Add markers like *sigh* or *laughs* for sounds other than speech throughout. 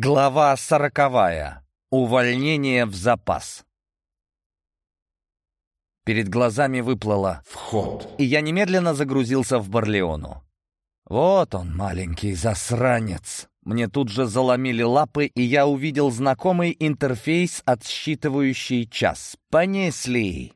Глава сороковая. Увольнение в запас. Перед глазами выплыло «Вход», и я немедленно загрузился в Барлеону. Вот он, маленький засранец. Мне тут же заломили лапы, и я увидел знакомый интерфейс, отсчитывающий час. Понесли.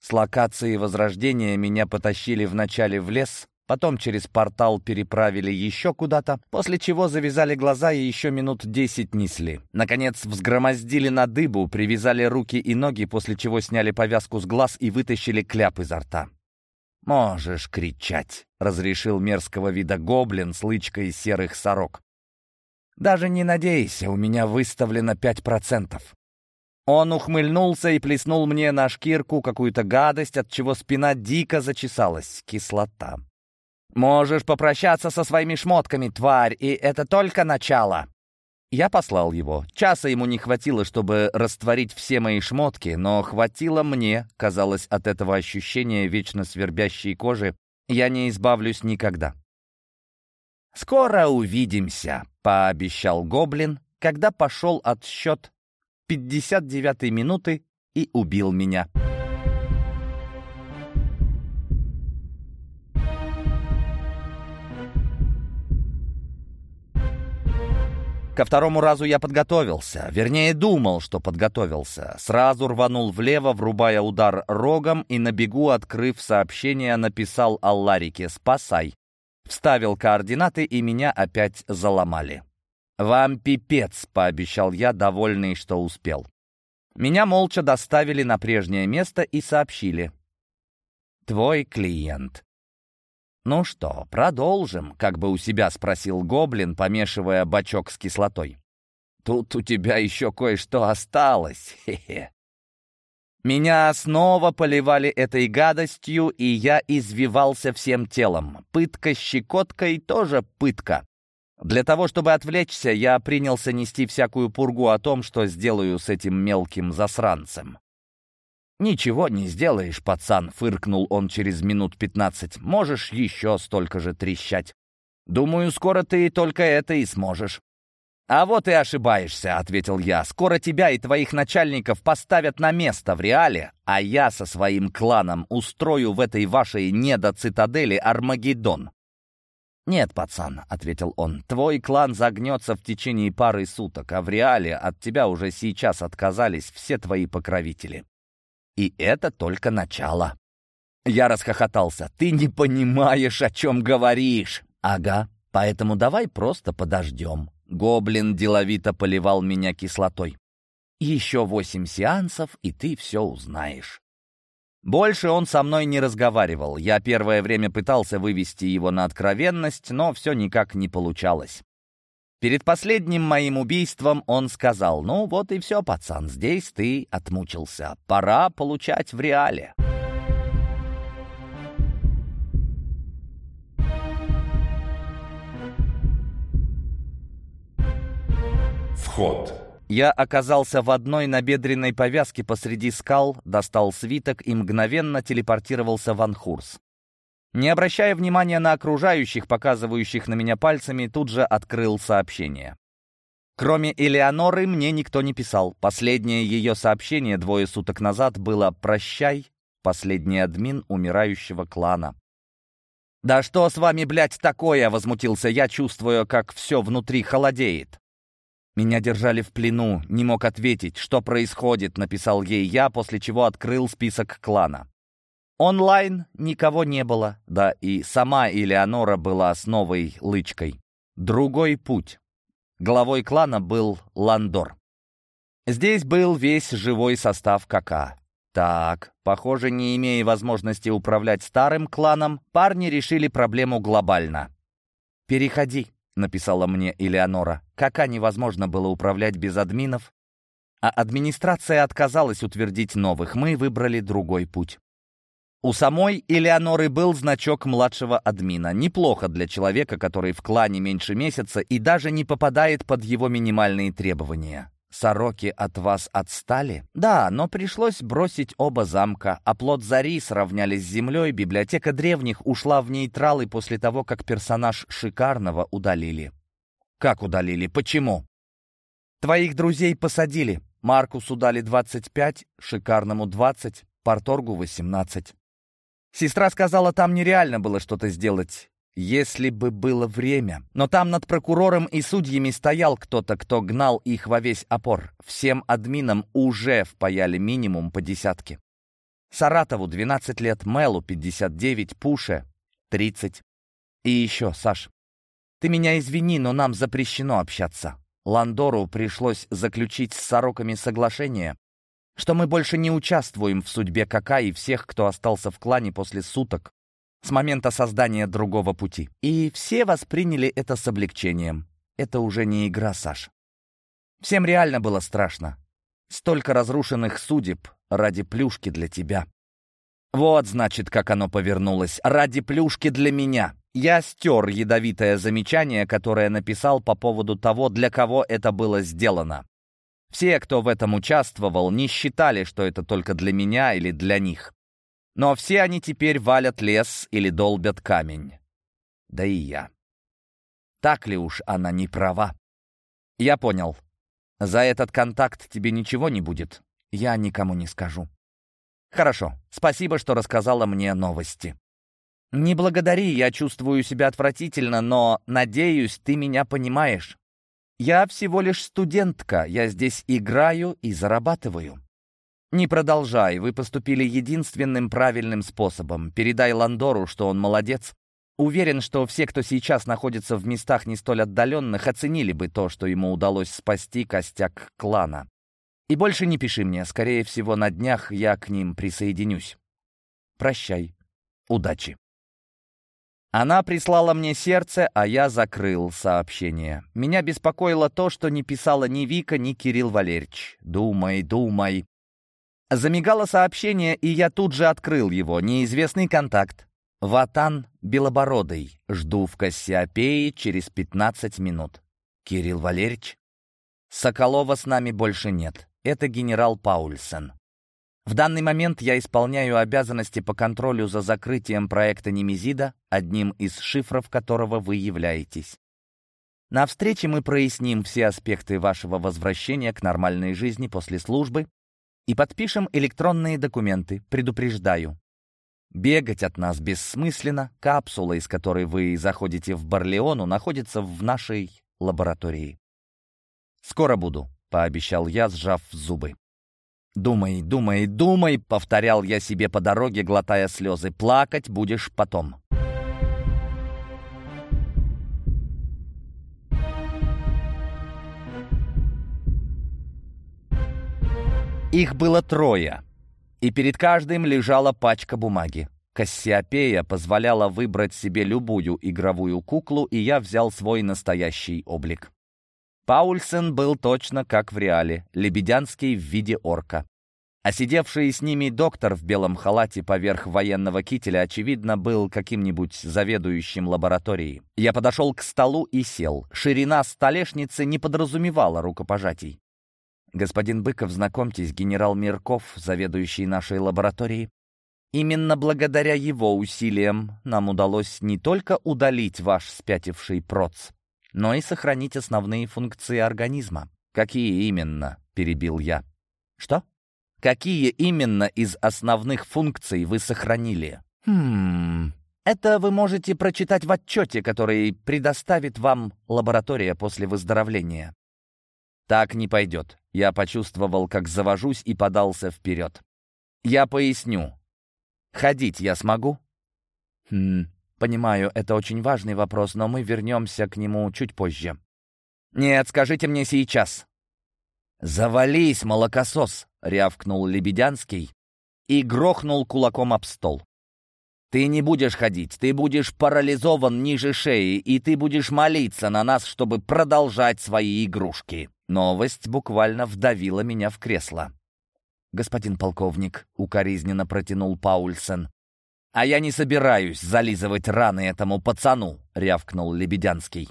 С локации Возрождения меня потащили вначале в лес, Потом через портал переправили еще куда-то, после чего завязали глаза и еще минут десять несли. Наконец взгромоздили на дыбу, привязали руки и ноги, после чего сняли повязку с глаз и вытащили кляп изо рта. «Можешь кричать», — разрешил мерзкого вида гоблин с лычкой серых сорок. «Даже не надейся, у меня выставлено пять процентов». Он ухмыльнулся и плеснул мне на шкирку какую-то гадость, от чего спина дико зачесалась. Кислота. «Можешь попрощаться со своими шмотками, тварь, и это только начало!» Я послал его. Часа ему не хватило, чтобы растворить все мои шмотки, но хватило мне, казалось, от этого ощущения вечно свербящей кожи, я не избавлюсь никогда. «Скоро увидимся», — пообещал Гоблин, когда пошел отсчет 59-й минуты и убил меня. Ко второму разу я подготовился, вернее, думал, что подготовился. Сразу рванул влево, врубая удар рогом, и на бегу, открыв сообщение, написал Алларике «Спасай». Вставил координаты, и меня опять заломали. «Вам пипец», — пообещал я, довольный, что успел. Меня молча доставили на прежнее место и сообщили. «Твой клиент». «Ну что, продолжим?» — как бы у себя спросил гоблин, помешивая бачок с кислотой. «Тут у тебя еще кое-что осталось, *laughs* хе-хе». Меня снова поливали этой гадостью, и я извивался всем телом. Пытка щекоткой тоже пытка. Для того, чтобы отвлечься, я принялся нести всякую пургу о том, что сделаю с этим мелким засранцем. «Ничего не сделаешь, пацан», — фыркнул он через минут пятнадцать. «Можешь еще столько же трещать. Думаю, скоро ты только это и сможешь». «А вот и ошибаешься», — ответил я. «Скоро тебя и твоих начальников поставят на место в реале, а я со своим кланом устрою в этой вашей недоцитадели Армагеддон». «Нет, пацан», — ответил он, — «твой клан загнется в течение пары суток, а в реале от тебя уже сейчас отказались все твои покровители. И это только начало. Я расхохотался. «Ты не понимаешь, о чем говоришь!» «Ага, поэтому давай просто подождем». Гоблин деловито поливал меня кислотой. «Еще восемь сеансов, и ты все узнаешь». Больше он со мной не разговаривал. Я первое время пытался вывести его на откровенность, но все никак не получалось. Перед последним моим убийством он сказал, «Ну вот и все, пацан, здесь ты отмучился. Пора получать в реале». Вход. Я оказался в одной набедренной повязке посреди скал, достал свиток и мгновенно телепортировался в Анхурс. Не обращая внимания на окружающих, показывающих на меня пальцами, тут же открыл сообщение. Кроме Элеоноры, мне никто не писал. Последнее ее сообщение двое суток назад было «Прощай, последний админ умирающего клана». «Да что с вами, блядь, такое?» — возмутился я, чувствуя, как все внутри холодеет. Меня держали в плену, не мог ответить, что происходит, написал ей я, после чего открыл список клана. Онлайн никого не было, да и сама Элеонора была с новой лычкой. Другой путь. Главой клана был Ландор. Здесь был весь живой состав КК. Так, похоже, не имея возможности управлять старым кланом, парни решили проблему глобально. «Переходи», — написала мне Элеонора. КК невозможно было управлять без админов, а администрация отказалась утвердить новых. Мы выбрали другой путь. У самой Элеоноры был значок младшего админа. Неплохо для человека, который в клане меньше месяца и даже не попадает под его минимальные требования. Сороки от вас отстали? Да, но пришлось бросить оба замка. Оплот Зари сравнялись с землей, библиотека древних ушла в нейтралы после того, как персонаж Шикарного удалили. Как удалили? Почему? Твоих друзей посадили. Маркусу дали 25, шикарному 20, Порторгу 18. Сестра сказала, там нереально было что-то сделать, если бы было время. Но там над прокурором и судьями стоял кто-то, кто гнал их во весь опор. Всем админам уже впаяли минимум по десятке. Саратову 12 лет, Мелу 59, Пуше 30. И еще, Саш, ты меня извини, но нам запрещено общаться. Ландору пришлось заключить с сороками соглашение, что мы больше не участвуем в судьбе Кака и всех, кто остался в клане после суток, с момента создания другого пути. И все восприняли это с облегчением. Это уже не игра, Саш. Всем реально было страшно. Столько разрушенных судеб ради плюшки для тебя. Вот, значит, как оно повернулось. Ради плюшки для меня. Я стер ядовитое замечание, которое написал по поводу того, для кого это было сделано. Все, кто в этом участвовал, не считали, что это только для меня или для них. Но все они теперь валят лес или долбят камень. Да и я. Так ли уж она не права? Я понял. За этот контакт тебе ничего не будет. Я никому не скажу. Хорошо. Спасибо, что рассказала мне новости. Не благодари, я чувствую себя отвратительно, но, надеюсь, ты меня понимаешь. Я всего лишь студентка, я здесь играю и зарабатываю. Не продолжай, вы поступили единственным правильным способом. Передай Ландору, что он молодец. Уверен, что все, кто сейчас находится в местах не столь отдаленных, оценили бы то, что ему удалось спасти костяк клана. И больше не пиши мне, скорее всего, на днях я к ним присоединюсь. Прощай. Удачи. Она прислала мне сердце, а я закрыл сообщение. Меня беспокоило то, что не писала ни Вика, ни Кирилл Валерьевич. «Думай, думай». Замигало сообщение, и я тут же открыл его. Неизвестный контакт. Ватан Белобородый. Жду в Кассиопее через 15 минут. Кирилл Валерьевич? Соколова с нами больше нет. Это генерал Паульсен. В данный момент я исполняю обязанности по контролю за закрытием проекта Немезида, одним из шифров которого вы являетесь. На встрече мы проясним все аспекты вашего возвращения к нормальной жизни после службы и подпишем электронные документы, предупреждаю. Бегать от нас бессмысленно, капсула, из которой вы заходите в Барлеону, находится в нашей лаборатории. «Скоро буду», — пообещал я, сжав зубы. «Думай, думай, думай», — повторял я себе по дороге, глотая слезы. «Плакать будешь потом». Их было трое, и перед каждым лежала пачка бумаги. Кассиопея позволяла выбрать себе любую игровую куклу, и я взял свой настоящий облик. Паульсен был точно как в реале, лебедянский в виде орка. А сидевший с ними доктор в белом халате поверх военного кителя, очевидно, был каким-нибудь заведующим лабораторией. Я подошел к столу и сел. Ширина столешницы не подразумевала рукопожатий. «Господин Быков, знакомьтесь, генерал Мирков, заведующий нашей лабораторией. Именно благодаря его усилиям нам удалось не только удалить ваш спятивший проц, но и сохранить основные функции организма. Какие именно?» — перебил я. «Что?» «Какие именно из основных функций вы сохранили?» «Хм...» Это вы можете прочитать в отчете, который предоставит вам лаборатория после выздоровления. Так не пойдет. Я почувствовал, как завожусь и подался вперед. Я поясню. Ходить я смогу? Хм, Понимаю, это очень важный вопрос, но мы вернемся к нему чуть позже. Нет, скажите мне сейчас. «Завались, молокосос!» — рявкнул Лебедянский и грохнул кулаком об стол. «Ты не будешь ходить, ты будешь парализован ниже шеи, и ты будешь молиться на нас, чтобы продолжать свои игрушки». Новость буквально вдавила меня в кресло. «Господин полковник», — укоризненно протянул Паульсен, «А я не собираюсь зализывать раны этому пацану», — рявкнул Лебедянский.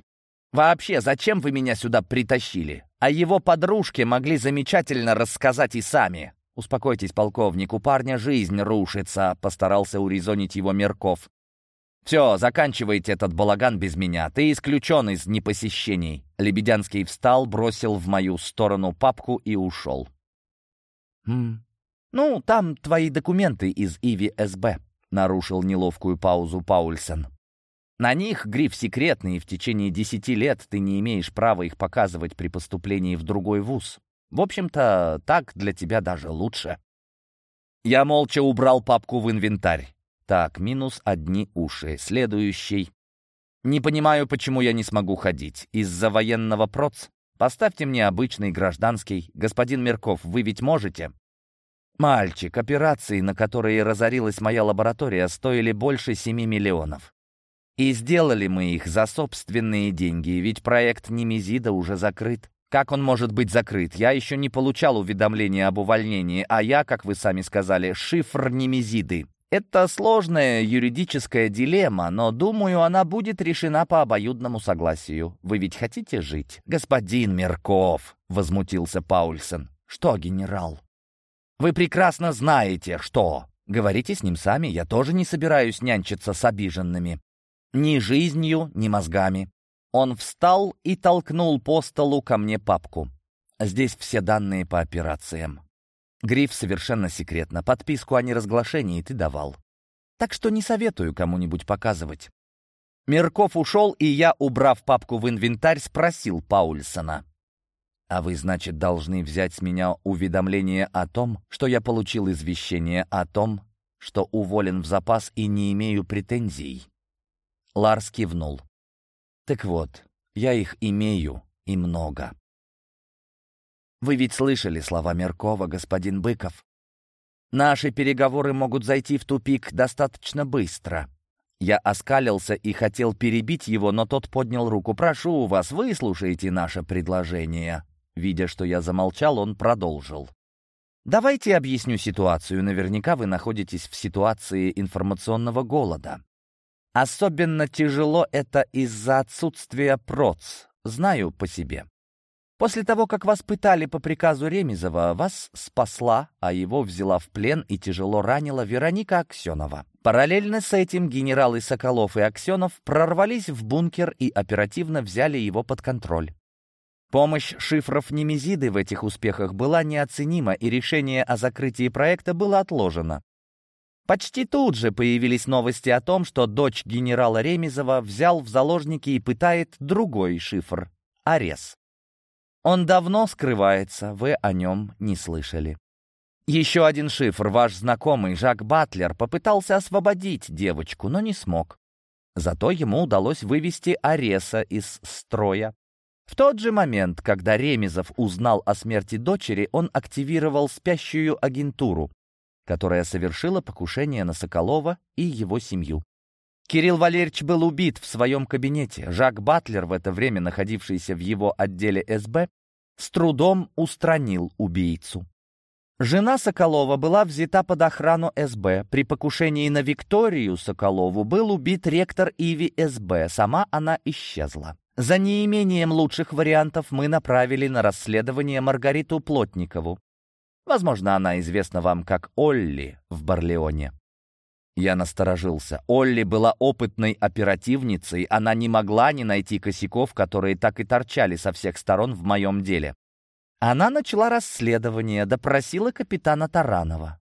«Вообще, зачем вы меня сюда притащили? А его подружки могли замечательно рассказать и сами». «Успокойтесь, полковник, у парня жизнь рушится», — постарался урезонить его Мерков. «Все, заканчивайте этот балаган без меня. Ты исключен из непосещений». Лебедянский встал, бросил в мою сторону папку и ушел. «Хм. Ну, там твои документы из Иви СБ», — нарушил неловкую паузу Паульсон. «На них гриф секретный, и в течение десяти лет ты не имеешь права их показывать при поступлении в другой вуз. В общем-то, так для тебя даже лучше». Я молча убрал папку в инвентарь. Так, минус одни уши. Следующий. Не понимаю, почему я не смогу ходить. Из-за военного проц? Поставьте мне обычный гражданский. Господин Мерков, вы ведь можете? Мальчик, операции, на которые разорилась моя лаборатория, стоили больше семи миллионов. И сделали мы их за собственные деньги, ведь проект Немезида уже закрыт. Как он может быть закрыт? Я еще не получал уведомления об увольнении, а я, как вы сами сказали, шифр Немезиды. Это сложная юридическая дилемма, но, думаю, она будет решена по обоюдному согласию. Вы ведь хотите жить? Господин Мерков, — возмутился Паульсон. Что, генерал? Вы прекрасно знаете, что. Говорите с ним сами, я тоже не собираюсь нянчиться с обиженными. Ни жизнью, ни мозгами. Он встал и толкнул по столу ко мне папку. Здесь все данные по операциям. Гриф совершенно секретно. Подписку о неразглашении ты давал. Так что не советую кому-нибудь показывать. Мерков ушел, и я, убрав папку в инвентарь, спросил Паульсона. «А вы, значит, должны взять с меня уведомление о том, что я получил извещение о том, что уволен в запас и не имею претензий?» Ларс кивнул. «Так вот, я их имею и много. Вы ведь слышали слова Меркова, господин Быков. Наши переговоры могут зайти в тупик достаточно быстро. Я оскалился и хотел перебить его, но тот поднял руку. «Прошу вас, выслушайте наше предложение». Видя, что я замолчал, он продолжил. «Давайте объясню ситуацию. Наверняка вы находитесь в ситуации информационного голода. Особенно тяжело это из-за отсутствия проц. Знаю по себе. После того, как вас пытали по приказу Ремезова, вас спасла, а его взяла в плен и тяжело ранила Вероника Аксенова. Параллельно с этим генералы Соколов и Аксенов прорвались в бункер и оперативно взяли его под контроль. Помощь шифров Немезиды в этих успехах была неоценима, и решение о закрытии проекта было отложено. Почти тут же появились новости о том, что дочь генерала Ремезова взял в заложники и пытает другой шифр — Арес. Он давно скрывается, вы о нем не слышали. Еще один шифр, ваш знакомый Жак Батлер, попытался освободить девочку, но не смог. Зато ему удалось вывести Ареса из строя. В тот же момент, когда Ремезов узнал о смерти дочери, он активировал спящую агентуру, которая совершила покушение на Соколова и его семью. Кирилл Валерьевич был убит в своем кабинете. Жак Батлер, в это время находившийся в его отделе СБ, с трудом устранил убийцу. Жена Соколова была взята под охрану СБ. При покушении на Викторию Соколову был убит ректор Иви СБ. Сама она исчезла. За неимением лучших вариантов мы направили на расследование Маргариту Плотникову. Возможно, она известна вам как Олли в Барлеоне. Я насторожился. Олли была опытной оперативницей, она не могла не найти косяков, которые так и торчали со всех сторон в моем деле. Она начала расследование, допросила капитана Таранова.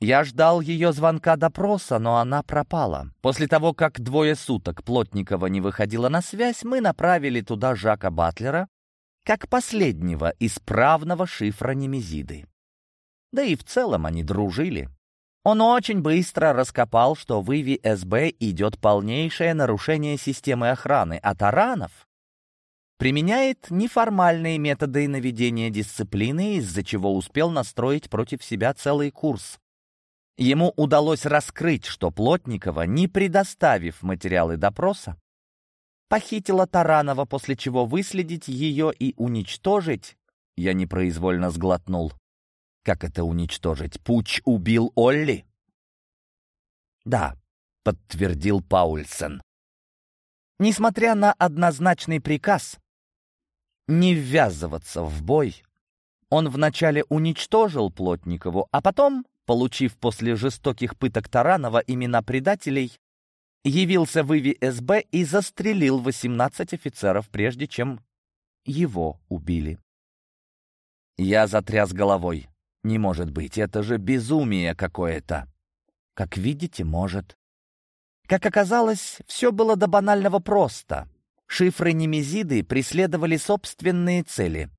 Я ждал ее звонка допроса, но она пропала. После того, как двое суток Плотникова не выходила на связь, мы направили туда Жака Батлера, как последнего исправного шифра Немезиды. Да и в целом они дружили. Он очень быстро раскопал, что в Иви СБ идет полнейшее нарушение системы охраны, а Таранов применяет неформальные методы наведения дисциплины, из-за чего успел настроить против себя целый курс. Ему удалось раскрыть, что Плотникова, не предоставив материалы допроса, похитила Таранова, после чего выследить ее и уничтожить, я непроизвольно сглотнул. Как это уничтожить? Пуч убил Олли? Да, подтвердил Паульсен. Несмотря на однозначный приказ не ввязываться в бой, он вначале уничтожил Плотникову, а потом, получив после жестоких пыток Таранова имена предателей, явился в Иви и застрелил 18 офицеров, прежде чем его убили. Я затряс головой. Не может быть, это же безумие какое-то. Как видите, может. Как оказалось, все было до банального просто. Шифры Немезиды преследовали собственные цели.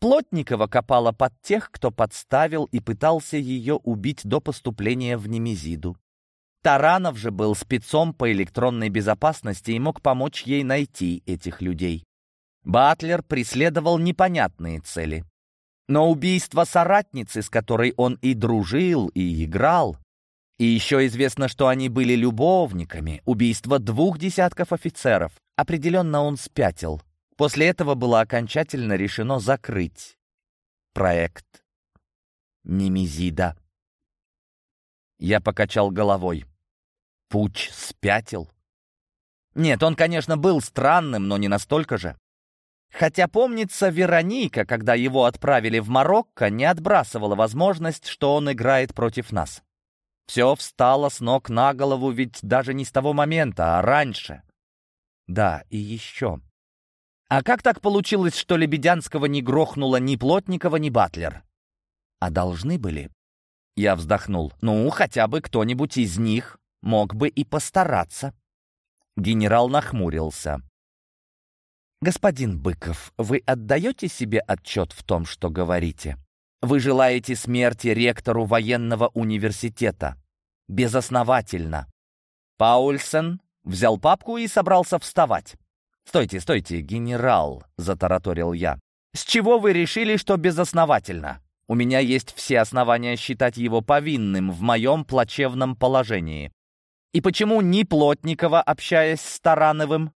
Плотникова копала под тех, кто подставил и пытался ее убить до поступления в Немезиду. Таранов же был спецом по электронной безопасности и мог помочь ей найти этих людей. Батлер преследовал непонятные цели. Но убийство соратницы, с которой он и дружил, и играл, и еще известно, что они были любовниками, убийство двух десятков офицеров, определенно он спятил. После этого было окончательно решено закрыть проект Немезида. Я покачал головой. Пуч спятил. Нет, он, конечно, был странным, но не настолько же. Хотя, помнится, Вероника, когда его отправили в Марокко, не отбрасывала возможность, что он играет против нас. Все встало с ног на голову, ведь даже не с того момента, а раньше. Да, и еще. А как так получилось, что Лебедянского не грохнуло ни Плотникова, ни Батлер? А должны были? Я вздохнул. Ну, хотя бы кто-нибудь из них мог бы и постараться. Генерал нахмурился. «Господин Быков, вы отдаете себе отчет в том, что говорите? Вы желаете смерти ректору военного университета. Безосновательно». Паульсен взял папку и собрался вставать. «Стойте, стойте, генерал», — затараторил я. «С чего вы решили, что безосновательно? У меня есть все основания считать его повинным в моем плачевном положении. И почему ни Плотникова, общаясь с Тарановым,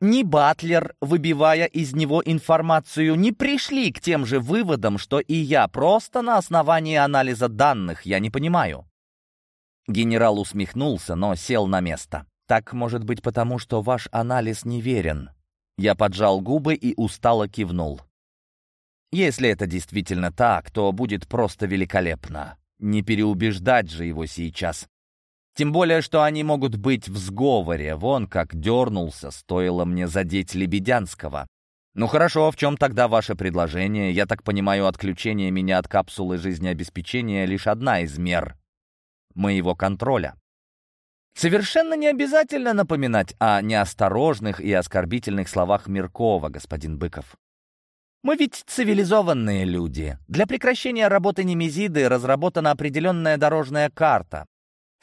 ни Батлер, выбивая из него информацию, не пришли к тем же выводам, что и я, просто на основании анализа данных, я не понимаю. Генерал усмехнулся, но сел на место. Так может быть потому, что ваш анализ неверен. Я поджал губы и устало кивнул. Если это действительно так, то будет просто великолепно. Не переубеждать же его сейчас. Тем более, что они могут быть в сговоре. Вон как дернулся, стоило мне задеть Лебедянского. Ну хорошо, в чем тогда ваше предложение? Я так понимаю, отключение меня от капсулы жизнеобеспечения лишь одна из мер моего контроля. Совершенно не обязательно напоминать о неосторожных и оскорбительных словах Миркова, господин Быков. Мы ведь цивилизованные люди. Для прекращения работы Немезиды разработана определенная дорожная карта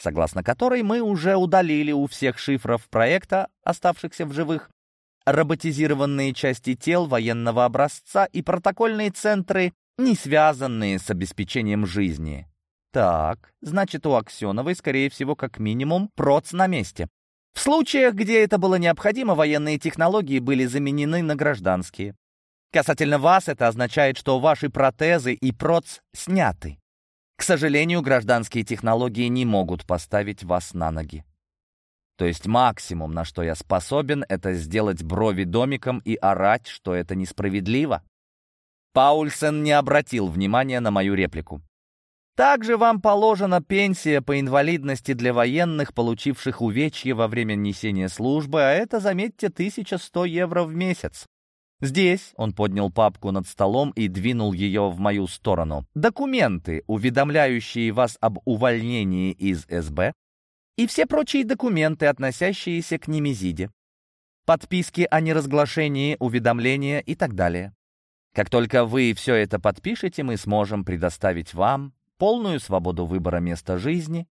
согласно которой мы уже удалили у всех шифров проекта, оставшихся в живых, роботизированные части тел военного образца и протокольные центры, не связанные с обеспечением жизни. Так, значит, у Аксеновой, скорее всего, как минимум, проц на месте. В случаях, где это было необходимо, военные технологии были заменены на гражданские. Касательно вас, это означает, что ваши протезы и проц сняты. К сожалению, гражданские технологии не могут поставить вас на ноги. То есть максимум, на что я способен, это сделать брови домиком и орать, что это несправедливо. Паульсен не обратил внимания на мою реплику. Также вам положена пенсия по инвалидности для военных, получивших увечье во время несения службы, а это, заметьте, 1100 евро в месяц. Здесь он поднял папку над столом и двинул ее в мою сторону. Документы, уведомляющие вас об увольнении из СБ, и все прочие документы, относящиеся к Немезиде. Подписки о неразглашении, уведомления и так далее. Как только вы все это подпишете, мы сможем предоставить вам полную свободу выбора места жизни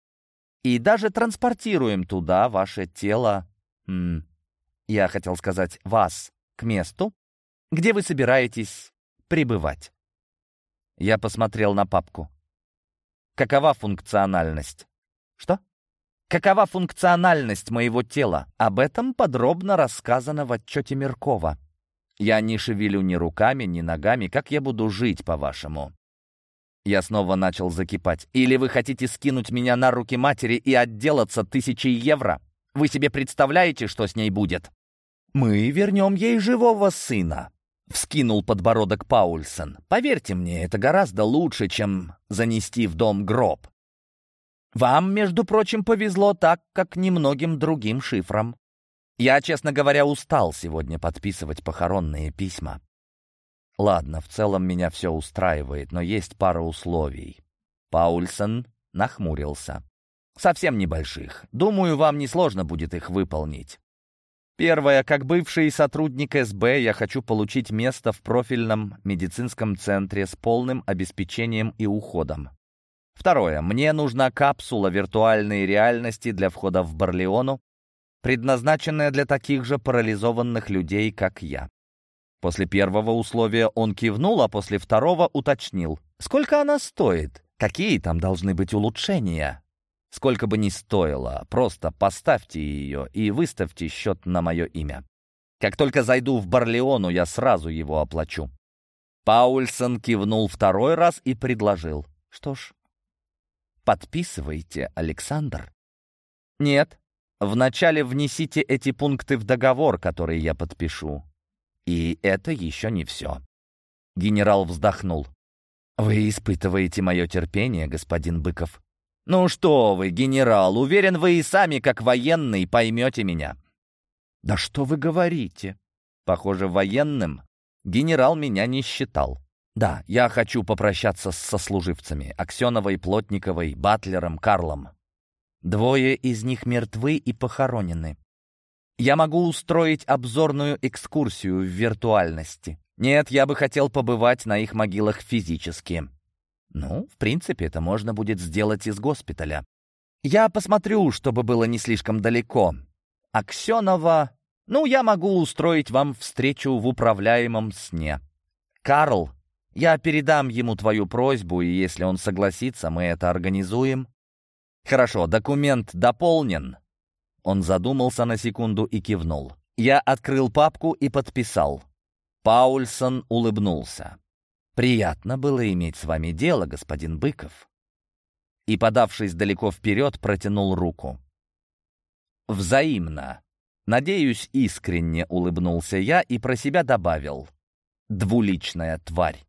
и даже транспортируем туда ваше тело, м, я хотел сказать вас, к месту, где вы собираетесь пребывать?» Я посмотрел на папку. «Какова функциональность?» «Что?» «Какова функциональность моего тела?» Об этом подробно рассказано в отчете Меркова. Я не шевелю ни руками, ни ногами. Как я буду жить, по-вашему? Я снова начал закипать. Или вы хотите скинуть меня на руки матери и отделаться тысячей евро? Вы себе представляете, что с ней будет? Мы вернем ей живого сына. — вскинул подбородок Паульсон. «Поверьте мне, это гораздо лучше, чем занести в дом гроб». Вам, между прочим, повезло так, как немногим другим шифрам. Я, честно говоря, устал сегодня подписывать похоронные письма. Ладно, в целом меня все устраивает, но есть пара условий. Паульсон нахмурился. Совсем небольших. Думаю, вам несложно будет их выполнить. Первое. Как бывший сотрудник СБ я хочу получить место в профильном медицинском центре с полным обеспечением и уходом. Второе. Мне нужна капсула виртуальной реальности для входа в Барлеону, предназначенная для таких же парализованных людей, как я. После первого условия он кивнул, а после второго уточнил. «Сколько она стоит? Какие там должны быть улучшения?» «Сколько бы ни стоило, просто поставьте ее и выставьте счет на мое имя. Как только зайду в Барлеону, я сразу его оплачу». Паульсон кивнул второй раз и предложил. «Что ж, подписывайте, Александр». «Нет, вначале внесите эти пункты в договор, который я подпишу. И это еще не все». Генерал вздохнул. «Вы испытываете мое терпение, господин Быков?» «Ну что вы, генерал, уверен, вы и сами, как военный, поймете меня». «Да что вы говорите?» Похоже, военным генерал меня не считал. Да, я хочу попрощаться с сослуживцами Аксеновой, Плотниковой, Батлером, Карлом. Двое из них мертвы и похоронены. Я могу устроить обзорную экскурсию в виртуальности. Нет, я бы хотел побывать на их могилах физически. Ну, в принципе, это можно будет сделать из госпиталя. Я посмотрю, чтобы было не слишком далеко. Аксенова... Ну, я могу устроить вам встречу в управляемом сне. Карл я передам ему твою просьбу, и если он согласится, мы это организуем. Хорошо, документ дополнен. Он задумался на секунду и кивнул. Я открыл папку и подписал. Паульсон улыбнулся. «Приятно было иметь с вами дело, господин Быков». И, подавшись далеко вперед, протянул руку. «Взаимно. Надеюсь, искренне улыбнулся я и про себя добавил. Двуличная тварь».